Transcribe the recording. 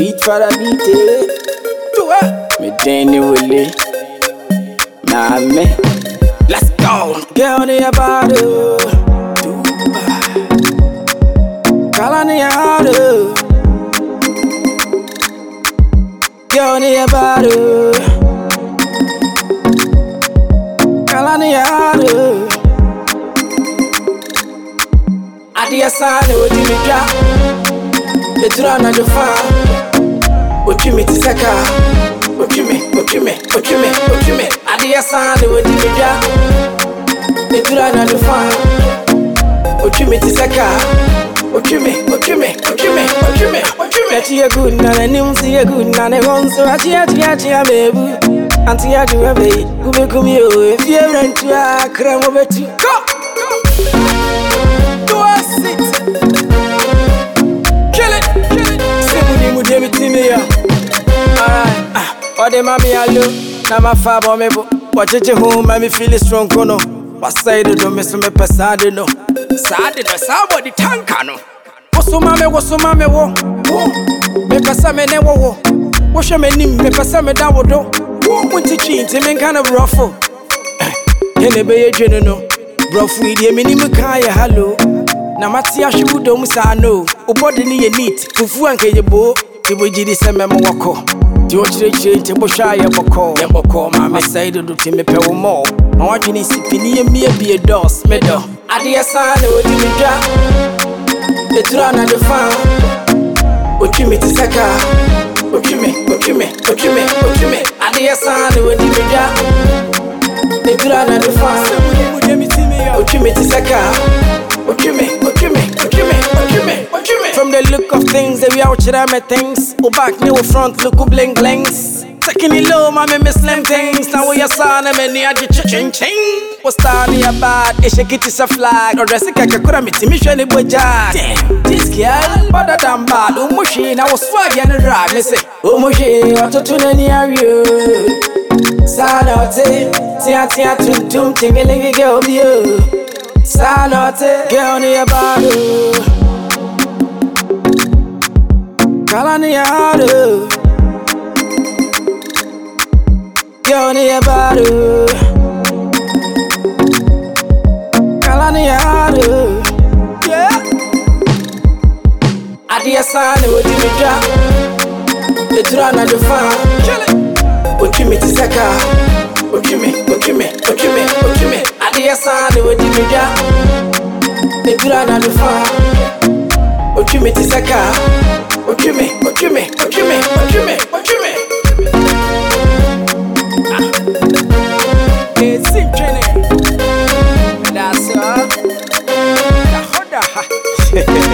Beat for the beat, eh? Do it. Me Danny Willie. Nah, me. Let's go. Girl, on your body. Girl, on your heart. Girl, on your body. Girl, on your heart. Adeɛ saa na odi me dwa Ɛduru anadwo fa Otwi me te sɛ kaa Otwi me, otwi me, otwi me, otwi me Adeɛ saa na odi me dwa Ɛduru anadwo fa Otwi me te sɛ kaa Otwi me, otwi me, otwi me, otwi me, otwi me Ɛkyi yɛ good na n'anim si yɛ good na ne ho nso akyi akyi akyi ameebu Ante adwuma bɛyi, wobɛkum yɛ o Efie wura a kra mo bɛtu Go! All the mommy I look, now my father me book. Watch it home, make me feel strong, no. What side do me so me pesade no? Sade no, somebody tanka no. Wosu mame, wosu mame wo. Me pesa me ne wo wo. Wohwe me nim, me pesa me da oh. eh, wo do. Wo kunti chi nti me nka na brofo. Yene be ye dwene no. Brofo idi me nim ka ye hallo. Na mate ahwe budom sa no. Obodi ne ye neat, fufu anka ye bo. Ibo jidi se me mo wako. Oh. Nti wɔkyerɛkyerɛ nti bohwɛ a yɛbɔkɔɔ yɛbɔkɔɔ ma mesɛe dodo nti mepɛ wo mmɔɔ ma woadwene sipini yɛmmie bie dɔs medɔ adeɛ saa na ɔdi me dwa ɛturu anadwo faa ɔtwi me te sɛ kaa ɔtwi me ɔtwi me ɔtwi me ɔtwi me adeɛ saa na ɔdi me dwa ɛturu anadwo faa Watch me to saka. Watch me, watch me, me. The look of things, they we out here me things. O back, new front, look who bling blings. Taking it low, my me slim things. Now we are son, I'm in the ching ching. What's starting a bad? It's a kit is a flag. Or dress a kakakura, me timmy shiny boy jack. Damn, this girl, better than bad. Oh, mushy, I was swagging and rag. Me say, oh, what to tune any of you? Sanote, tia tia tum tum tingelingi girl you. Oh. Sanote, girl ni abado. Oh. Girl, need your body. Girl, I need your heart. Yeah. Adia Sani, what do you do? The drone at the farm. What you mean, Tisaka? What you mean, what you mean, what you mean, what you mean? Adia Sani, what do you do? The Yeah.